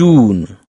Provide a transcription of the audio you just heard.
June.